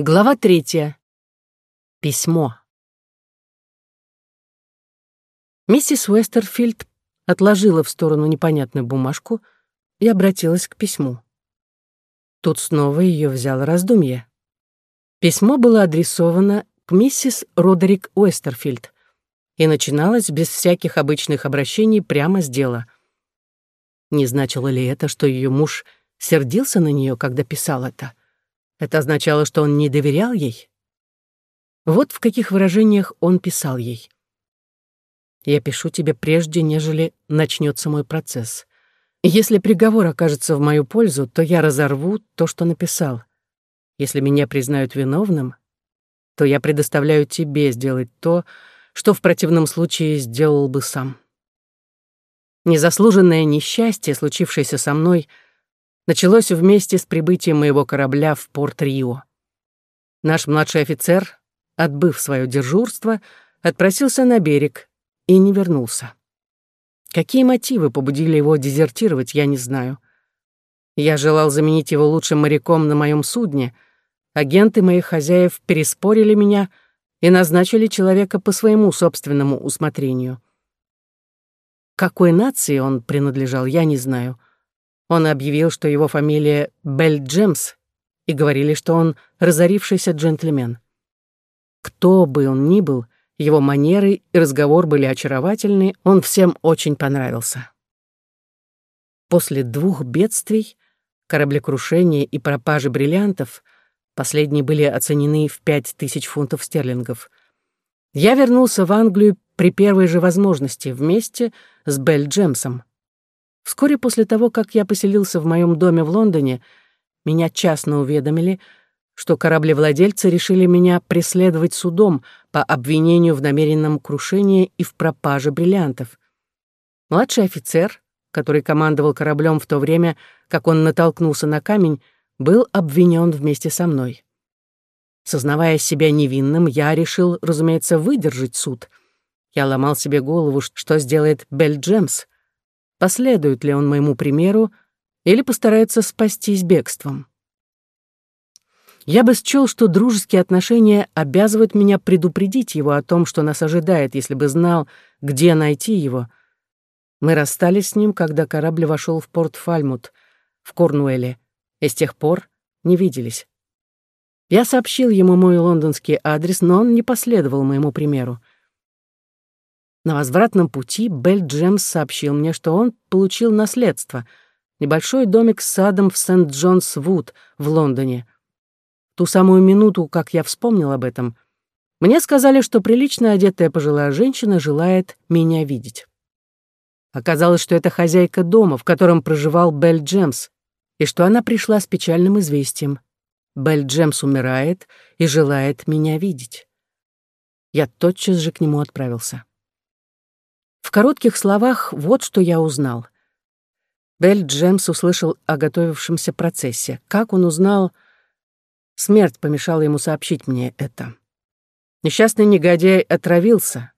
Глава третья. Письмо. Миссис Уэстерфилд отложила в сторону непонятную бумажку и обратилась к письму. Тут снова ее взяло раздумье. Письмо было адресовано к миссис Родерик Уэстерфилд и начиналось без всяких обычных обращений прямо с дела. Не значило ли это, что ее муж сердился на нее, когда писал это? Это означало, что он не доверял ей? Вот в каких выражениях он писал ей. «Я пишу тебе прежде, нежели начнется мой процесс. Если приговор окажется в мою пользу, то я разорву то, что написал. Если меня признают виновным, то я предоставляю тебе сделать то, что в противном случае сделал бы сам. Незаслуженное несчастье, случившееся со мной — началось вместе с прибытием моего корабля в порт Рио. Наш младший офицер, отбыв свое дежурство, отпросился на берег и не вернулся. Какие мотивы побудили его дезертировать, я не знаю. Я желал заменить его лучшим моряком на моем судне. Агенты моих хозяев переспорили меня и назначили человека по своему собственному усмотрению. Какой нации он принадлежал, я не знаю — он объявил, что его фамилия Бель Джемс, и говорили, что он разорившийся джентльмен. Кто бы он ни был, его манеры и разговор были очаровательны, он всем очень понравился. После двух бедствий, кораблекрушения и пропажи бриллиантов, последние были оценены в пять тысяч фунтов стерлингов, я вернулся в Англию при первой же возможности вместе с Бель Джемсом. Вскоре после того, как я поселился в моем доме в Лондоне, меня частно уведомили, что кораблевладельцы решили меня преследовать судом по обвинению в намеренном крушении и в пропаже бриллиантов. Младший офицер, который командовал кораблем в то время, как он натолкнулся на камень, был обвинен вместе со мной. Сознавая себя невинным, я решил, разумеется, выдержать суд. Я ломал себе голову, что сделает Бель Джемс — Последует ли он моему примеру или постарается спастись бегством? Я бы счел, что дружеские отношения обязывают меня предупредить его о том, что нас ожидает, если бы знал, где найти его. Мы расстались с ним, когда корабль вошел в порт Фальмут в Корнуэле, и с тех пор не виделись. Я сообщил ему мой лондонский адрес, но он не последовал моему примеру. На возвратном пути Бель Джемс сообщил мне, что он получил наследство — небольшой домик с садом в Сент-Джонс-Вуд в Лондоне. ту самую минуту, как я вспомнил об этом, мне сказали, что прилично одетая пожилая женщина желает меня видеть. Оказалось, что это хозяйка дома, в котором проживал Бель Джемс, и что она пришла с печальным известием. Бель Джемс умирает и желает меня видеть. Я тотчас же к нему отправился. В коротких словах вот что я узнал. Бель Джемс услышал о готовившемся процессе. Как он узнал... Смерть помешала ему сообщить мне это. Несчастный негодяй отравился.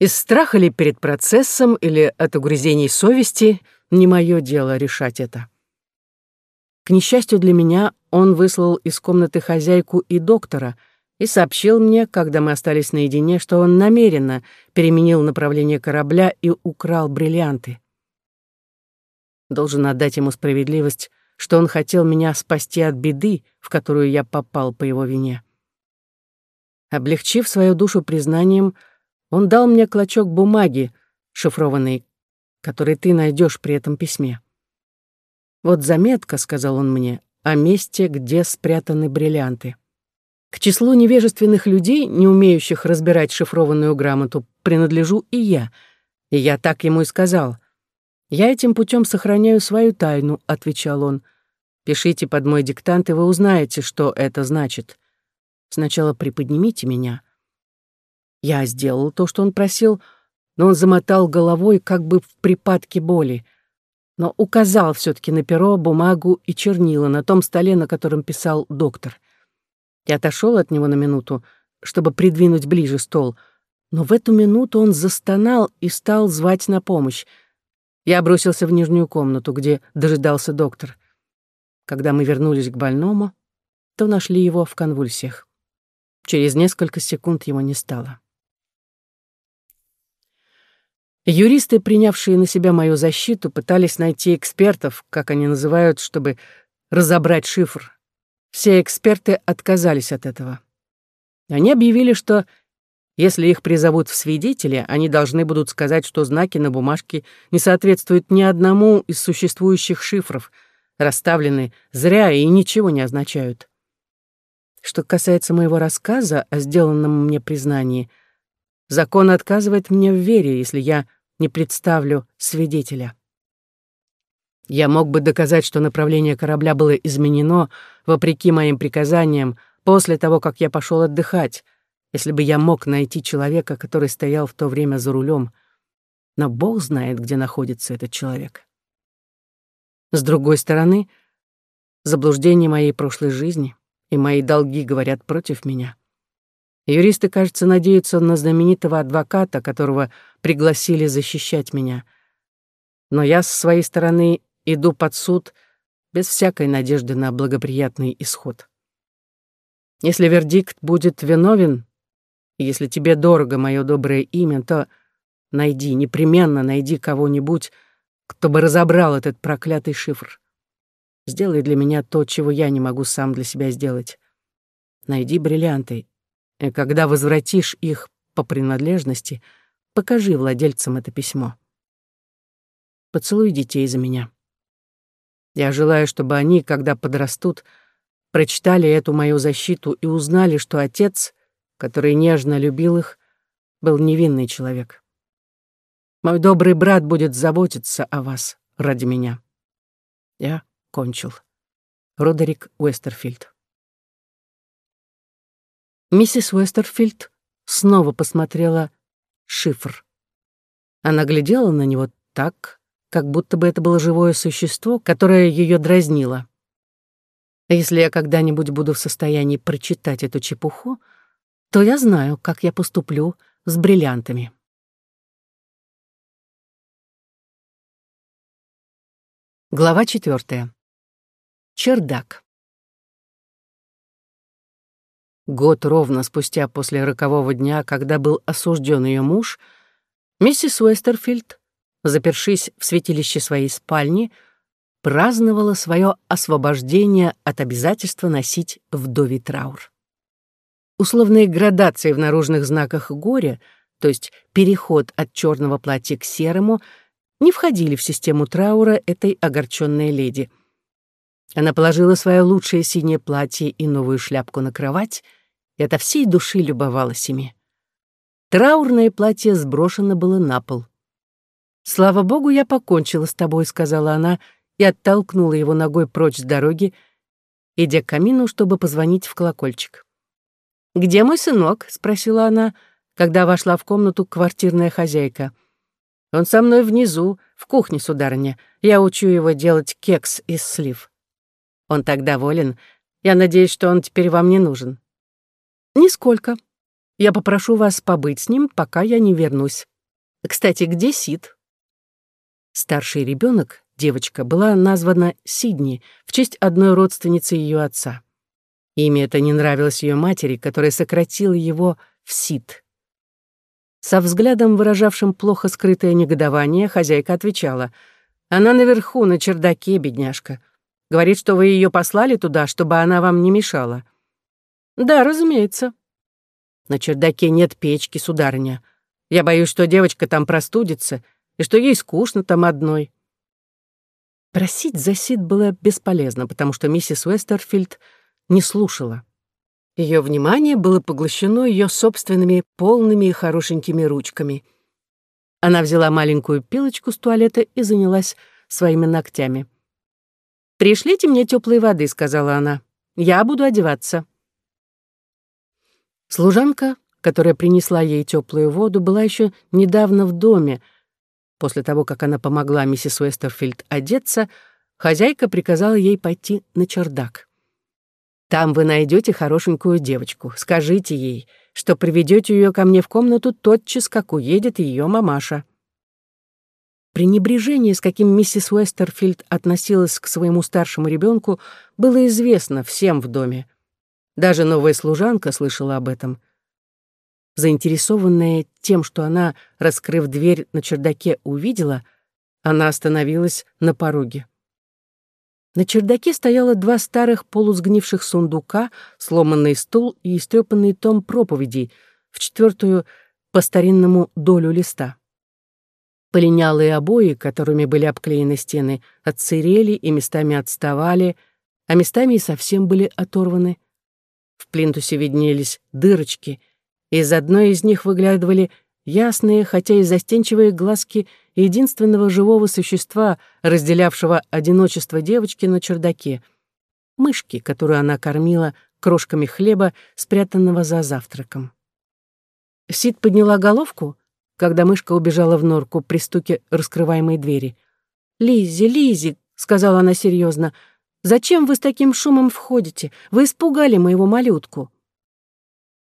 Из страха ли перед процессом или от угрызений совести не мое дело решать это. К несчастью для меня, он выслал из комнаты хозяйку и доктора — и сообщил мне, когда мы остались наедине, что он намеренно переменил направление корабля и украл бриллианты. Должен отдать ему справедливость, что он хотел меня спасти от беды, в которую я попал по его вине. Облегчив свою душу признанием, он дал мне клочок бумаги, шифрованный, который ты найдешь при этом письме. «Вот заметка», — сказал он мне, — «о месте, где спрятаны бриллианты». К числу невежественных людей, не умеющих разбирать шифрованную грамоту, принадлежу и я. И я так ему и сказал. «Я этим путем сохраняю свою тайну», — отвечал он. «Пишите под мой диктант, и вы узнаете, что это значит. Сначала приподнимите меня». Я сделал то, что он просил, но он замотал головой, как бы в припадке боли, но указал все таки на перо, бумагу и чернила на том столе, на котором писал доктор. Я отошел от него на минуту, чтобы придвинуть ближе стол, но в эту минуту он застонал и стал звать на помощь. Я бросился в нижнюю комнату, где дожидался доктор. Когда мы вернулись к больному, то нашли его в конвульсиях. Через несколько секунд его не стало. Юристы, принявшие на себя мою защиту, пытались найти экспертов, как они называют, чтобы разобрать шифр. Все эксперты отказались от этого. Они объявили, что если их призовут в свидетели, они должны будут сказать, что знаки на бумажке не соответствуют ни одному из существующих шифров, расставлены зря и ничего не означают. Что касается моего рассказа о сделанном мне признании, закон отказывает мне в вере, если я не представлю свидетеля. Я мог бы доказать, что направление корабля было изменено, вопреки моим приказаниям, после того, как я пошел отдыхать, если бы я мог найти человека, который стоял в то время за рулем. Но Бог знает, где находится этот человек. С другой стороны, заблуждение моей прошлой жизни и мои долги говорят против меня. Юристы, кажется, надеются на знаменитого адвоката, которого пригласили защищать меня. Но я, с своей стороны, иду под суд без всякой надежды на благоприятный исход. Если вердикт будет виновен, если тебе дорого мое доброе имя, то найди, непременно найди кого-нибудь, кто бы разобрал этот проклятый шифр. Сделай для меня то, чего я не могу сам для себя сделать. Найди бриллианты и когда возвратишь их по принадлежности, покажи владельцам это письмо. Поцелуй детей за меня. Я желаю, чтобы они, когда подрастут, прочитали эту мою защиту и узнали, что отец, который нежно любил их, был невинный человек. Мой добрый брат будет заботиться о вас ради меня. Я кончил. Родерик Уэстерфилд Миссис Уэстерфилд снова посмотрела шифр. Она глядела на него так, как будто бы это было живое существо, которое ее дразнило. Если я когда-нибудь буду в состоянии прочитать эту чепуху, то я знаю, как я поступлю с бриллиантами. Глава четвертая. Чердак. Год ровно спустя после рокового дня, когда был осужден ее муж, миссис Уэстерфилд, запершись в святилище своей спальни, праздновала свое освобождение от обязательства носить вдовий траур. Условные градации в наружных знаках горя, то есть переход от черного платья к серому, не входили в систему траура этой огорченной леди — она положила свое лучшее синее платье и новую шляпку на кровать и ото всей души любовалась ими. Траурное платье сброшено было на пол. «Слава богу, я покончила с тобой», — сказала она и оттолкнула его ногой прочь с дороги, идя к камину, чтобы позвонить в колокольчик. «Где мой сынок?» — спросила она, когда вошла в комнату квартирная хозяйка. «Он со мной внизу, в кухне, сударыня. Я учу его делать кекс из слив». Он так доволен. Я надеюсь, что он теперь вам не нужен. Нисколько. Я попрошу вас побыть с ним, пока я не вернусь. Кстати, где Сид? Старший ребенок, девочка, была названа Сидни в честь одной родственницы ее отца. Имя это не нравилось ее матери, которая сократила его в Сид. Со взглядом, выражавшим плохо скрытое негодование, хозяйка отвечала. «Она наверху, на чердаке, бедняжка. Говорит, что вы ее послали туда, чтобы она вам не мешала. Да, разумеется. На чердаке нет печки, сударыня. Я боюсь, что девочка там простудится, и что ей скучно там одной. Просить за Сид было бесполезно, потому что миссис Уэстерфилд не слушала. Ее внимание было поглощено ее собственными полными и хорошенькими ручками. Она взяла маленькую пилочку с туалета и занялась своими ногтями. «Пришлите мне теплой воды», — сказала она. «Я буду одеваться». Служанка, которая принесла ей теплую воду, была еще недавно в доме. После того, как она помогла миссис Уэстерфилд одеться, хозяйка приказала ей пойти на чердак. «Там вы найдете хорошенькую девочку. Скажите ей, что приведете ее ко мне в комнату тотчас, как уедет ее мамаша». Пренебрежение, с каким миссис Уэстерфилд относилась к своему старшему ребенку, было известно всем в доме. Даже новая служанка слышала об этом. Заинтересованная тем, что она, раскрыв дверь на чердаке, увидела, она остановилась на пороге. На чердаке стояло два старых полусгнивших сундука, сломанный стул и истрепанный том проповедей, в четвертую по старинному долю листа. Полинялые обои, которыми были обклеены стены, отсырели и местами отставали, а местами и совсем были оторваны. В плинтусе виднелись дырочки, из одной из них выглядывали ясные, хотя и застенчивые глазки единственного живого существа, разделявшего одиночество девочки на чердаке, мышки, которую она кормила крошками хлеба, спрятанного за завтраком. Сид подняла головку, когда мышка убежала в норку при стуке раскрываемой двери. «Лиззи, Лиззи», — сказала она серьезно, — «зачем вы с таким шумом входите? Вы испугали моего малютку».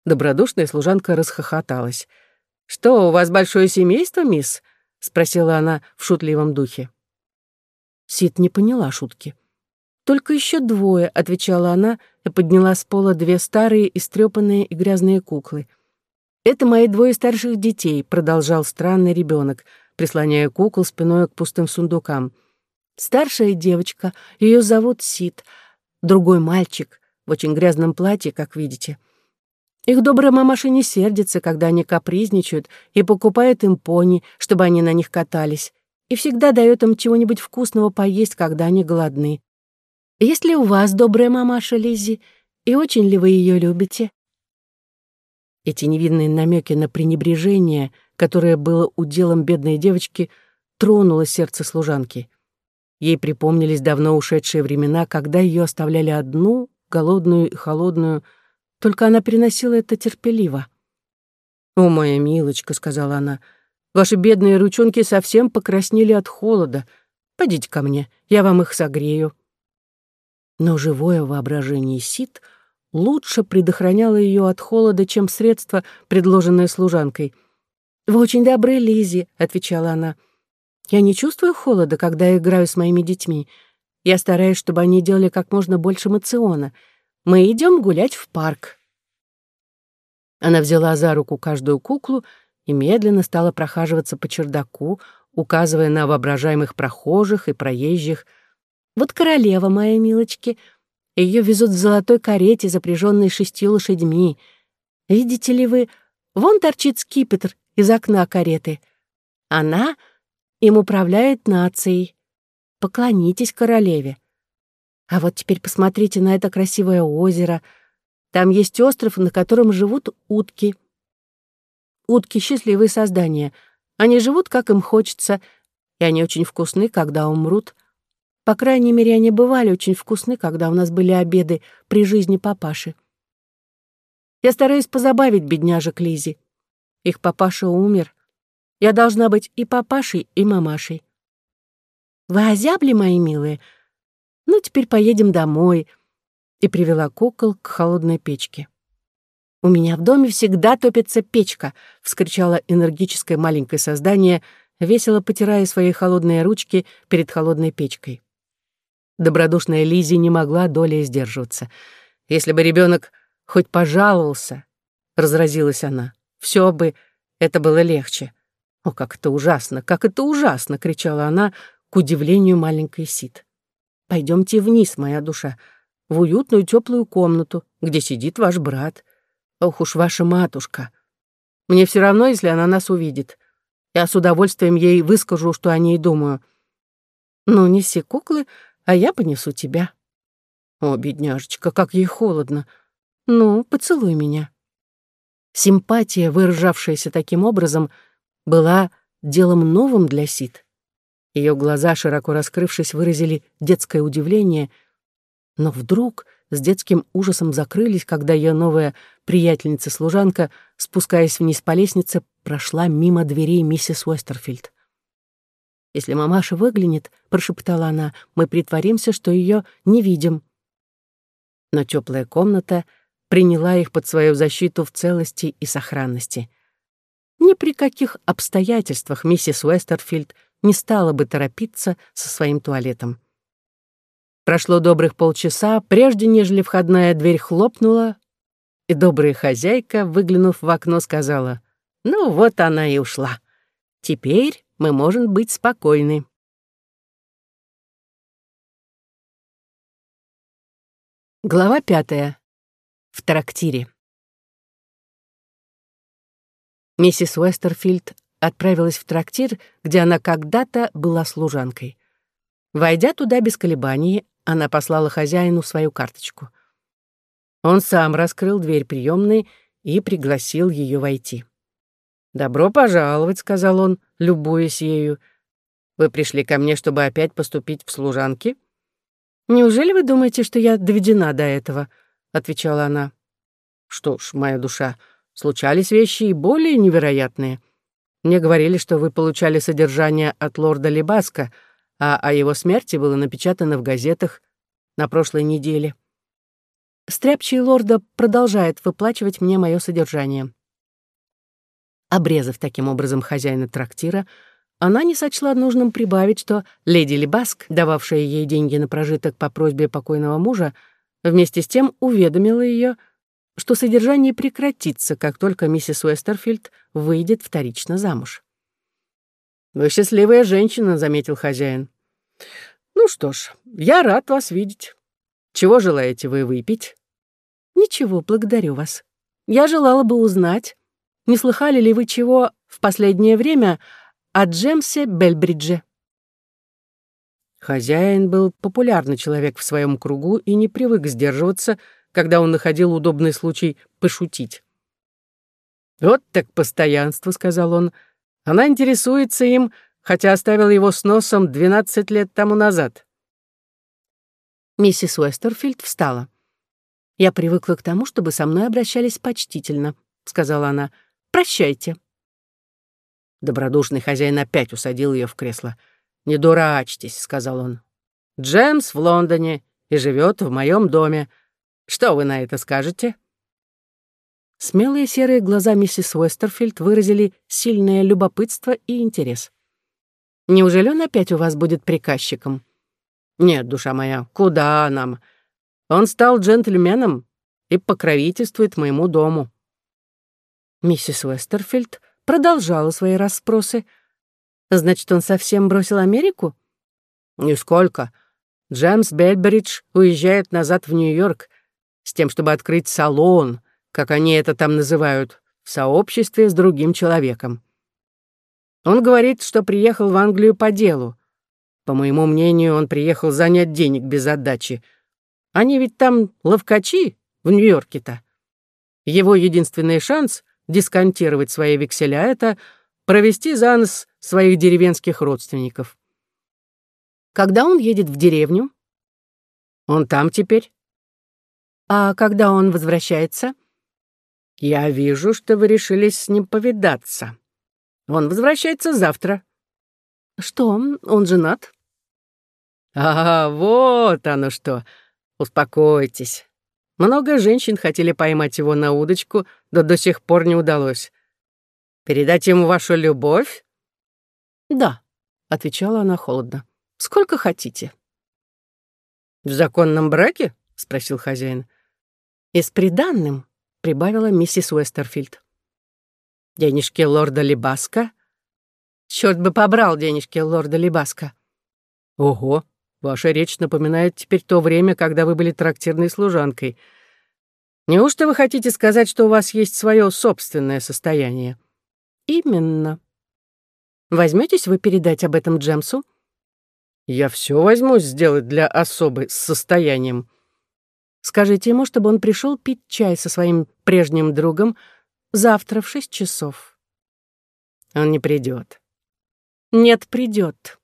Добродушная служанка расхохоталась. «Что, у вас большое семейство, мисс?» — спросила она в шутливом духе. Сид не поняла шутки. «Только еще двое», — отвечала она и подняла с пола две старые, истрепанные и грязные куклы. «Это мои двое старших детей», — продолжал странный ребенок, прислоняя кукол спиной к пустым сундукам. «Старшая девочка, ее зовут Сид, другой мальчик, в очень грязном платье, как видите. Их добрая мамаша не сердится, когда они капризничают, и покупает им пони, чтобы они на них катались, и всегда дает им чего-нибудь вкусного поесть, когда они голодны. Есть ли у вас добрая мамаша, Лиззи, и очень ли вы ее любите?» Эти невинные намеки на пренебрежение, которое было уделом бедной девочки, тронуло сердце служанки. Ей припомнились давно ушедшие времена, когда ее оставляли одну, голодную и холодную, только она переносила это терпеливо. «О, моя милочка», — сказала она, — «ваши бедные ручонки совсем покраснели от холода. Пойдите ко мне, я вам их согрею». Но живое воображение Сид — лучше предохраняло ее от холода, чем средство, предложенное служанкой. «Вы очень добры, Лизи, отвечала она. «Я не чувствую холода, когда играю с моими детьми. Я стараюсь, чтобы они делали как можно больше мациона. Мы идем гулять в парк». Она взяла за руку каждую куклу и медленно стала прохаживаться по чердаку, указывая на воображаемых прохожих и проезжих. «Вот королева, моя милочки», ее везут в золотой карете, запряженной шестью лошадьми. Видите ли вы, вон торчит скипетр из окна кареты. Она им управляет нацией. Поклонитесь королеве. А вот теперь посмотрите на это красивое озеро. Там есть остров, на котором живут утки. Утки — счастливые создания. Они живут, как им хочется, и они очень вкусны, когда умрут — по крайней мере, они бывали очень вкусны, когда у нас были обеды при жизни папаши. Я стараюсь позабавить бедняжек Лизи. Их папаша умер. Я должна быть и папашей, и мамашей. Вы озябли, мои милые? Ну, теперь поедем домой. И привела кукол к холодной печке. «У меня в доме всегда топится печка!» — вскричала энергическое маленькое создание, весело потирая свои холодные ручки перед холодной печкой. Добродушная Лизи не могла долей сдерживаться. Если бы ребенок хоть пожаловался, разразилась она, все бы это было легче. О, как это ужасно, как это ужасно, кричала она к удивлению маленькой Сид. Пойдемте вниз, моя душа, в уютную теплую комнату, где сидит ваш брат. Ох уж ваша матушка. Мне все равно, если она нас увидит. Я с удовольствием ей выскажу, что о ней думаю. Ну, неси куклы, а я понесу тебя. О, бедняжечка, как ей холодно. Ну, поцелуй меня. Симпатия, выражавшаяся таким образом, была делом новым для Сид. Ее глаза, широко раскрывшись, выразили детское удивление, но вдруг с детским ужасом закрылись, когда ее новая приятельница-служанка, спускаясь вниз по лестнице, прошла мимо дверей миссис Уэстерфилд. Если мамаша выглянет, — прошептала она, — мы притворимся, что ее не видим. Но теплая комната приняла их под свою защиту в целости и сохранности. Ни при каких обстоятельствах миссис Уэстерфилд не стала бы торопиться со своим туалетом. Прошло добрых полчаса, прежде нежели входная дверь хлопнула, и добрая хозяйка, выглянув в окно, сказала, «Ну, вот она и ушла. Теперь мы можем быть спокойны». Глава пятая. В трактире. Миссис Уэстерфилд отправилась в трактир, где она когда-то была служанкой. Войдя туда без колебаний, она послала хозяину свою карточку. Он сам раскрыл дверь приемной и пригласил ее войти. «Добро пожаловать», — сказал он, любуясь ею. «Вы пришли ко мне, чтобы опять поступить в служанки?» «Неужели вы думаете, что я доведена до этого?» — отвечала она. «Что ж, моя душа, случались вещи и более невероятные. Мне говорили, что вы получали содержание от лорда Лебаска, а о его смерти было напечатано в газетах на прошлой неделе. Стряпчий лорда продолжает выплачивать мне мое содержание. Обрезав таким образом хозяина трактира, она не сочла нужным прибавить, что леди Лебаск, дававшая ей деньги на прожиток по просьбе покойного мужа, вместе с тем уведомила ее, что содержание прекратится, как только миссис Уэстерфилд выйдет вторично замуж. «Вы счастливая женщина», — заметил хозяин. «Ну что ж, я рад вас видеть. Чего желаете вы выпить?» «Ничего, благодарю вас. Я желала бы узнать, не слыхали ли вы чего в последнее время о Джемсе Бельбридже?» Хозяин был популярный человек в своем кругу и не привык сдерживаться, когда он находил удобный случай пошутить. «Вот так постоянство», — сказал он. «Она интересуется им, хотя оставила его с носом двенадцать лет тому назад». Миссис Уэстерфилд встала. «Я привыкла к тому, чтобы со мной обращались почтительно», — сказала она. «Прощайте». Добродушный хозяин опять усадил ее в кресло. «Не дурачьтесь», — сказал он. «Джемс в Лондоне и живет в моем доме. Что вы на это скажете?» Смелые серые глаза миссис Уэстерфилд выразили сильное любопытство и интерес. «Неужели он опять у вас будет приказчиком?» «Нет, душа моя, куда нам? Он стал джентльменом и покровительствует моему дому». Миссис Уэстерфилд продолжала свои расспросы. «Значит, он совсем бросил Америку?» «Нисколько. Джеймс Бельбридж уезжает назад в Нью-Йорк с тем, чтобы открыть салон, как они это там называют, в сообществе с другим человеком. Он говорит, что приехал в Англию по делу. По моему мнению, он приехал занять денег без отдачи. Они ведь там ловкачи в Нью-Йорке-то. Его единственный шанс дисконтировать свои векселя — это провести за нос своих деревенских родственников. Когда он едет в деревню? Он там теперь. А когда он возвращается? Я вижу, что вы решились с ним повидаться. Он возвращается завтра. Что, он женат? А, вот оно что. Успокойтесь. Много женщин хотели поймать его на удочку, да до сих пор не удалось. Передать ему вашу любовь? Да, отвечала она холодно. Сколько хотите. В законном браке? спросил хозяин. «И с приданным», — прибавила миссис Уэстерфилд. «Денежки лорда Либаска?» «Черт бы побрал денежки лорда Либаска!» «Ого, ваша речь напоминает теперь то время, когда вы были трактирной служанкой. Неужто вы хотите сказать, что у вас есть свое собственное состояние?» «Именно. Возьметесь вы передать об этом Джемсу?» «Я все возьмусь сделать для особы с состоянием», Скажите ему, чтобы он пришел пить чай со своим прежним другом завтра в шесть часов. Он не придет. Нет, придет.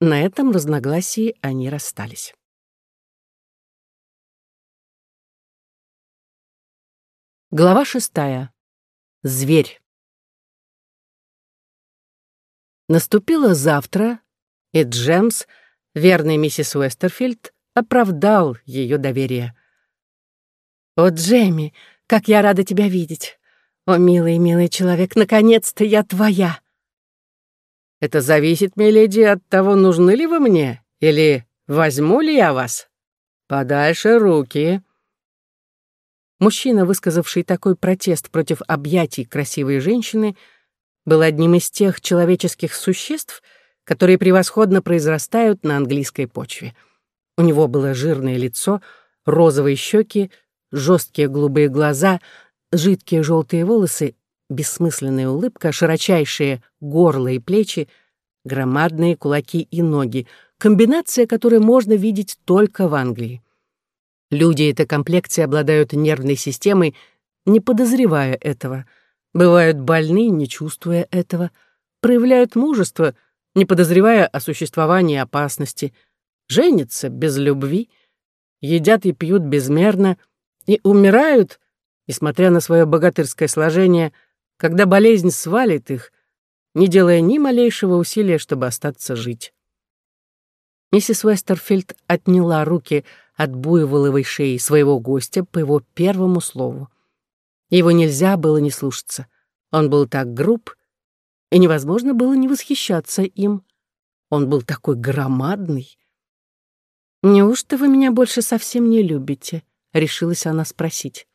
На этом разногласии они расстались. Глава шестая. Зверь. Наступило завтра, и Джемс, верный миссис Уэстерфилд, оправдал ее доверие. «О, Джемми, как я рада тебя видеть! О, милый, милый человек, наконец-то я твоя!» «Это зависит, миледи, от того, нужны ли вы мне, или Возьму ли я вас? Подальше руки. Мужчина, высказавший такой протест против объятий красивой женщины, был одним из тех человеческих существ, которые превосходно произрастают на английской почве. У него было жирное лицо, розовые щеки, жесткие голубые глаза, жидкие желтые волосы, бессмысленная улыбка, широчайшие горло и плечи, громадные кулаки и ноги, комбинация, которую можно видеть только в Англии. Люди этой комплекции обладают нервной системой, не подозревая этого, бывают больны, не чувствуя этого, проявляют мужество, не подозревая о существовании опасности, женятся без любви, едят и пьют безмерно и умирают, несмотря на свое богатырское сложение, когда болезнь свалит их, не делая ни малейшего усилия, чтобы остаться жить. Миссис Вестерфилд отняла руки от буйволовой шеи своего гостя по его первому слову. Его нельзя было не слушаться. Он был так груб, и невозможно было не восхищаться им. Он был такой громадный. «Неужто вы меня больше совсем не любите?» — решилась она спросить.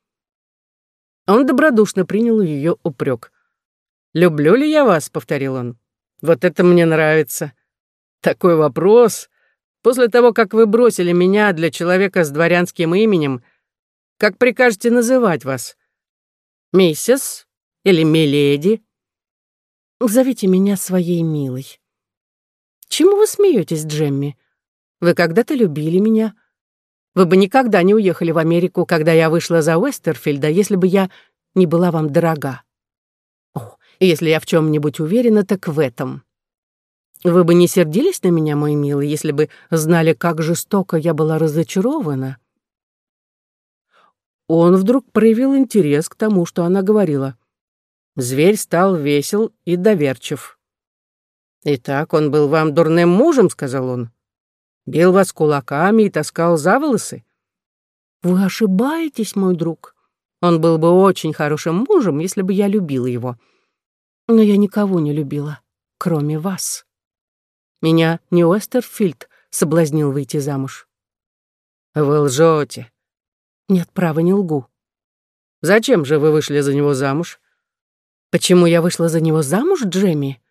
Он добродушно принял ее упрек. «Люблю ли я вас?» — повторил он. «Вот это мне нравится. Такой вопрос. После того, как вы бросили меня для человека с дворянским именем, как прикажете называть вас? Миссис или миледи? Зовите меня своей милой. Чему вы смеетесь, Джемми? Вы когда-то любили меня. Вы бы никогда не уехали в Америку, когда я вышла за Уэстерфилда, если бы я не была вам дорога. О, если я в чем-нибудь уверена, так в этом. Вы бы не сердились на меня, мой милый, если бы знали, как жестоко я была разочарована?» Он вдруг проявил интерес к тому, что она говорила. Зверь стал весел и доверчив. «Итак, он был вам дурным мужем», — сказал он. «Бил вас кулаками и таскал за волосы?» «Вы ошибаетесь, мой друг. Он был бы очень хорошим мужем, если бы я любила его. Но я никого не любила, кроме вас». Меня не Уэстерфилд соблазнил выйти замуж. Вы лжете. Нет, права, не лгу. Зачем же вы вышли за него замуж? Почему я вышла за него замуж, Джемми?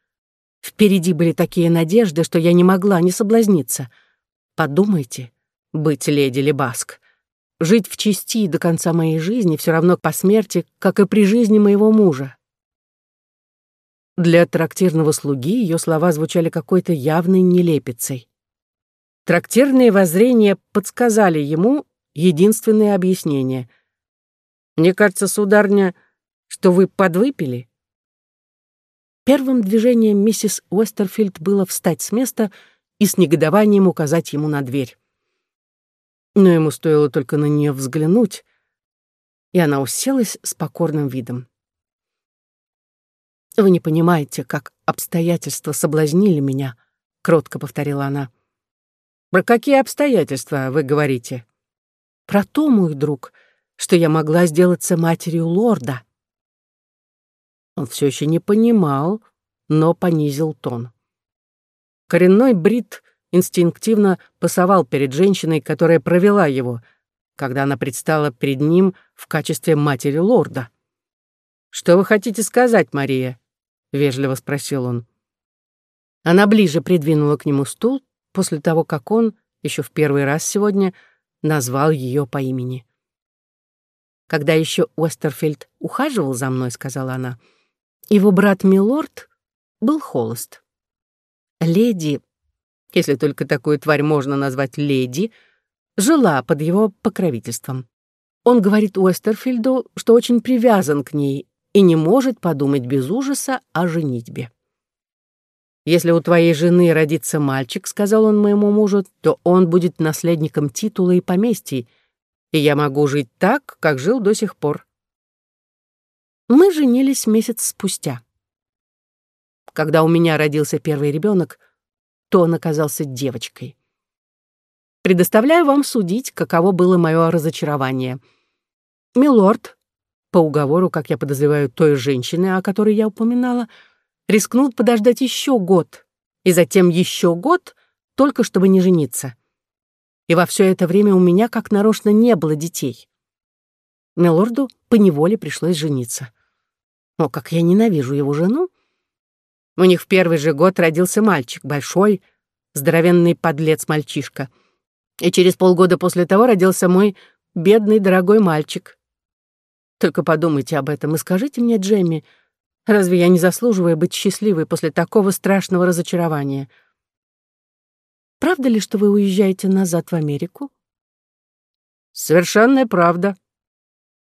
Впереди были такие надежды, что я не могла не соблазниться. Подумайте, быть леди Лебаск. Жить в чести до конца моей жизни все равно по смерти, как и при жизни моего мужа. Для трактирного слуги ее слова звучали какой-то явной нелепицей. Трактирные воззрения подсказали ему единственное объяснение. «Мне кажется, сударня, что вы подвыпили». Первым движением миссис Уэстерфилд было встать с места и с негодованием указать ему на дверь. Но ему стоило только на нее взглянуть, и она уселась с покорным видом. «Вы не понимаете, как обстоятельства соблазнили меня», — кротко повторила она. «Про какие обстоятельства вы говорите?» «Про то, мой друг, что я могла сделаться матерью лорда». Он все еще не понимал, но понизил тон. Коренной Брит инстинктивно пасовал перед женщиной, которая провела его, когда она предстала перед ним в качестве матери лорда. «Что вы хотите сказать, Мария?» — вежливо спросил он. Она ближе придвинула к нему стул после того, как он, еще в первый раз сегодня, назвал ее по имени. «Когда еще Уэстерфельд ухаживал за мной», — сказала она, — «его брат Милорд был холост. Леди, если только такую тварь можно назвать леди, жила под его покровительством. Он говорит Уэстерфильду, что очень привязан к ней и не может подумать без ужаса о женитьбе. «Если у твоей жены родится мальчик, — сказал он моему мужу, — то он будет наследником титула и поместья, и я могу жить так, как жил до сих пор». Мы женились месяц спустя. Когда у меня родился первый ребенок, то он оказался девочкой. Предоставляю вам судить, каково было мое разочарование. Милорд, по уговору, как я подозреваю, той женщины, о которой я упоминала, рискнул подождать еще год, и затем еще год, только чтобы не жениться. и во все это время у меня как нарочно не было детей. Милорду поневоле пришлось жениться. О, как я ненавижу его жену! У них в первый же год родился мальчик, большой, здоровенный подлец-мальчишка. И через полгода после того родился мой бедный дорогой мальчик. Только подумайте об этом и скажите мне, Джемми, разве я не заслуживаю быть счастливой после такого страшного разочарования? Правда ли, что вы уезжаете назад в Америку? Совершенная правда.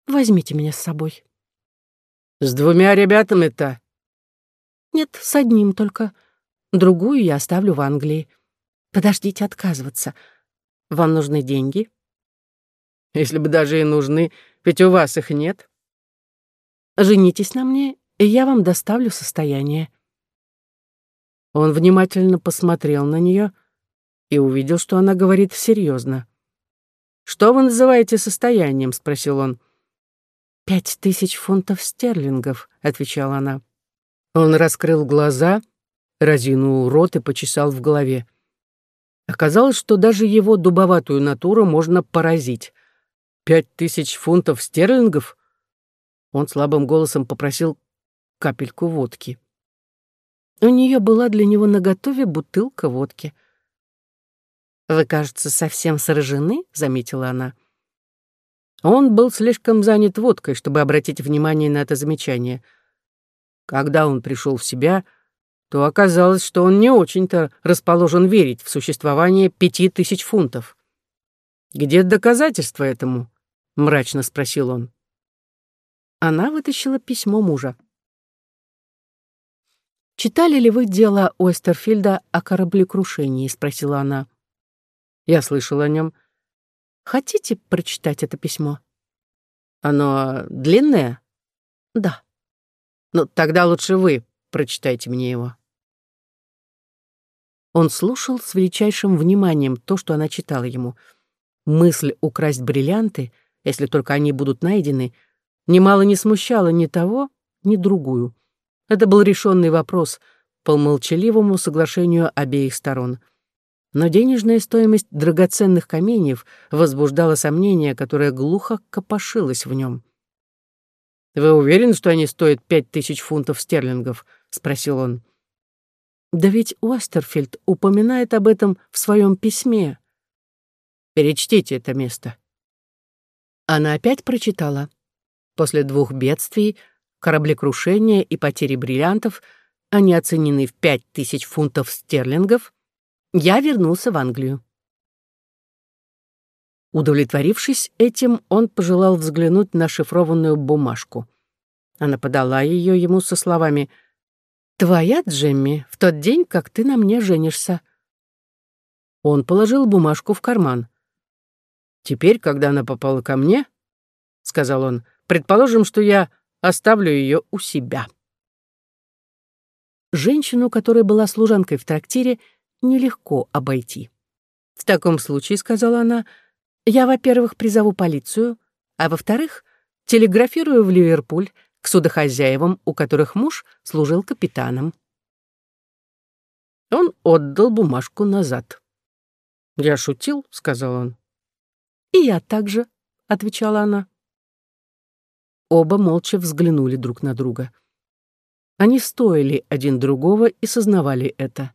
Возьмите меня с собой. С двумя ребятами-то? Нет, с одним только. Другую я оставлю в Англии. Подождите отказываться. Вам нужны деньги? Если бы даже и нужны, ведь у вас их нет. Женитесь на мне, и я вам доставлю состояние. Он внимательно посмотрел на нее и увидел, что она говорит серьезно. «Что вы называете состоянием?» — спросил он. «Пять тысяч фунтов стерлингов», — отвечала она. Он раскрыл глаза, разинул рот и почесал в голове. Оказалось, что даже его дубоватую натуру можно поразить. Пять тысяч фунтов стерлингов? Он слабым голосом попросил капельку водки. У нее была для него наготове бутылка водки. «Вы, кажется, совсем сражены», — заметила она. Он был слишком занят водкой, чтобы обратить внимание на это замечание. Когда он пришел в себя, то оказалось, что он не очень-то расположен верить в существование пяти тысяч фунтов. Где доказательства этому? — мрачно спросил он. Она вытащила письмо мужа. «Читали ли вы дело Ойстерфильда о кораблекрушении?» — спросила она. «Я слышал о нем. Хотите прочитать это письмо?» «Оно длинное?» «Да». «Ну, тогда лучше вы прочитайте мне его». Он слушал с величайшим вниманием то, что она читала ему. Мысль украсть бриллианты — если только они будут найдены, немало не смущало ни того, ни другую. Это был решенный вопрос по молчаливому соглашению обеих сторон. Но денежная стоимость драгоценных каменьев возбуждала сомнение, которое глухо копошилось в нем. «Вы уверены, что они стоят пять тысяч фунтов стерлингов?» — спросил он. «Да ведь Уастерфильд упоминает об этом в своем письме». «Перечтите это место», она опять прочитала. После двух бедствий, кораблекрушения и потери бриллиантов, они оценены в пять тысяч фунтов стерлингов, я вернулся в Англию. Удовлетворившись этим, он пожелал взглянуть на шифрованную бумажку. Она подала ее ему со словами «Твоя, Джемми, в тот день, как ты на мне женишься». Он положил бумажку в карман. Теперь, когда она попала ко мне, — сказал он, — предположим, что я оставлю ее у себя. Женщину, которая была служанкой в трактире, нелегко обойти. «В таком случае, — сказала она, — я, во-первых, призову полицию, а во-вторых, телеграфирую в Ливерпуль к судохозяевам, у которых муж служил капитаном». Он отдал бумажку назад. «Я шутил», — сказал он. «И я также», — отвечала она. Оба молча взглянули друг на друга. Они стоили один другого и сознавали это.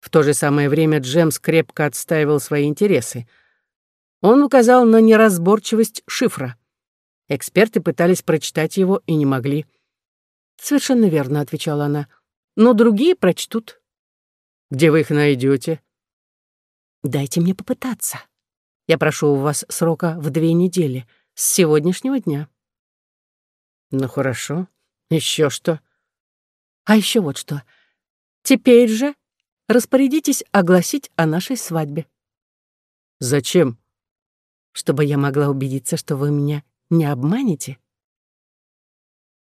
В то же самое время Джемс крепко отстаивал свои интересы. Он указал на неразборчивость шифра. Эксперты пытались прочитать его и не могли. «Совершенно верно», — отвечала она. «Но другие прочтут». «Где вы их найдете? «Дайте мне попытаться». Я прошу у вас срока в две недели, с сегодняшнего дня». «Ну хорошо. Еще что?» «А еще вот что. Теперь же распорядитесь огласить о нашей свадьбе». «Зачем?» «Чтобы я могла убедиться, что вы меня не обманете».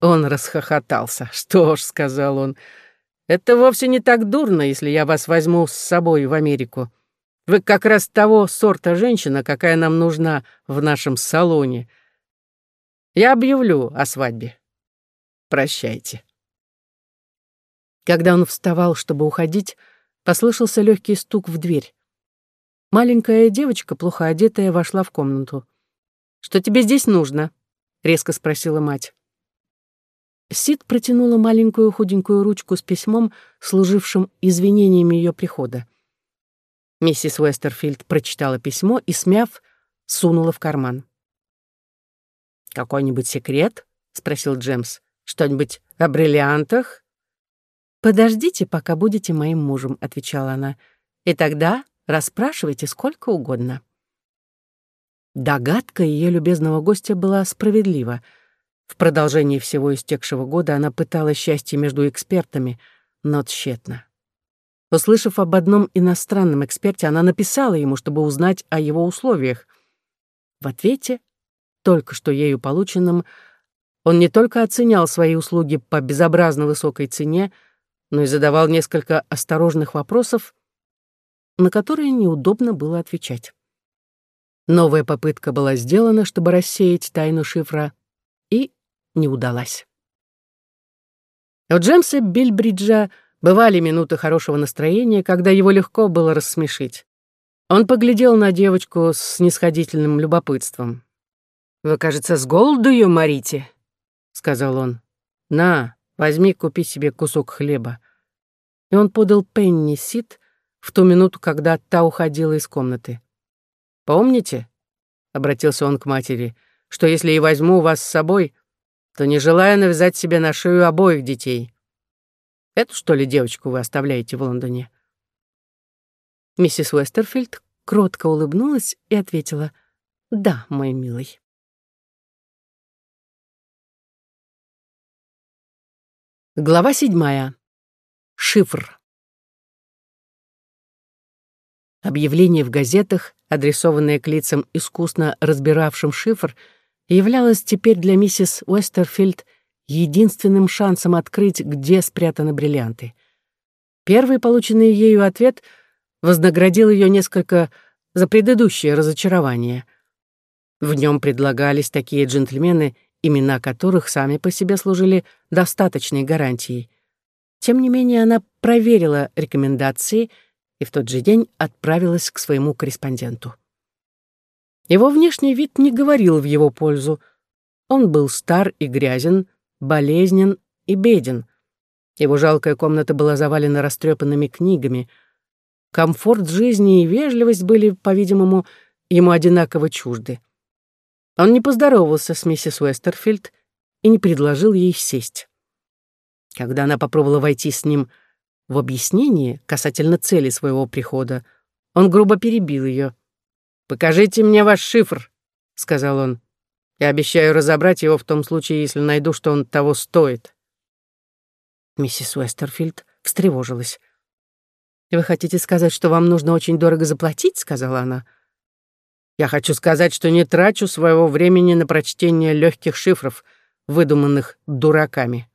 Он расхохотался. «Что ж», — сказал он, — «это вовсе не так дурно, если я вас возьму с собой в Америку. Вы как раз того сорта женщина, какая нам нужна в нашем салоне. Я объявлю о свадьбе. Прощайте. Когда он вставал, чтобы уходить, послышался легкий стук в дверь. Маленькая девочка, плохо одетая, вошла в комнату. «Что тебе здесь нужно?» — резко спросила мать. Сид протянула маленькую худенькую ручку с письмом, служившим извинениями ее прихода. Миссис Уэстерфилд прочитала письмо и, смяв, сунула в карман. «Какой-нибудь секрет?» — спросил Джемс. «Что-нибудь о бриллиантах?» «Подождите, пока будете моим мужем», — отвечала она. «И тогда расспрашивайте сколько угодно». Догадка ее любезного гостя была справедлива. В продолжении всего истекшего года она пыталась счастье между экспертами, но тщетно. Услышав об одном иностранном эксперте, она написала ему, чтобы узнать о его условиях. В ответе, только что ею полученном, он не только оценял свои услуги по безобразно высокой цене, но и задавал несколько осторожных вопросов, на которые неудобно было отвечать. Новая попытка была сделана, чтобы рассеять тайну шифра, и не удалась. У Джемса Бильбриджа бывали минуты хорошего настроения, когда его легко было рассмешить. Он поглядел на девочку с снисходительным любопытством. «Вы, кажется, с голоду ее морите», — сказал он. «На, возьми, купи себе кусок хлеба». И он подал Пенни Сит в ту минуту, когда та уходила из комнаты. «Помните?» — обратился он к матери, «что если и возьму вас с собой, то не желаю навязать себе на шею обоих детей. Эту, что ли, девочку вы оставляете в Лондоне?» Миссис Уэстерфилд кротко улыбнулась и ответила, «Да, мой милый». Глава седьмая. Шифр. Объявление в газетах, адресованное к лицам, искусно разбиравшим шифр, являлось теперь для миссис Уэстерфилд единственным шансом открыть, где спрятаны бриллианты. Первый полученный ею ответ вознаградил ее несколько за предыдущее разочарование. В нем предлагались такие джентльмены, имена которых сами по себе служили достаточной гарантией. Тем не менее, она проверила рекомендации — и в тот же день отправилась к своему корреспонденту. Его внешний вид не говорил в его пользу. Он был стар и грязен, болезнен и беден. Его жалкая комната была завалена растрепанными книгами. Комфорт жизни и вежливость были, по-видимому, ему одинаково чужды. Он не поздоровался с миссис Уэстерфилд и не предложил ей сесть. Когда она попробовала войти с ним в объяснении касательно цели своего прихода он грубо перебил ее. «Покажите мне ваш шифр», — сказал он. «Я обещаю разобрать его в том случае, если найду, что он того стоит». Миссис Уэстерфилд встревожилась. «Вы хотите сказать, что вам нужно очень дорого заплатить?» — сказала она. «Я хочу сказать, что не трачу своего времени на прочтение легких шифров, выдуманных дураками».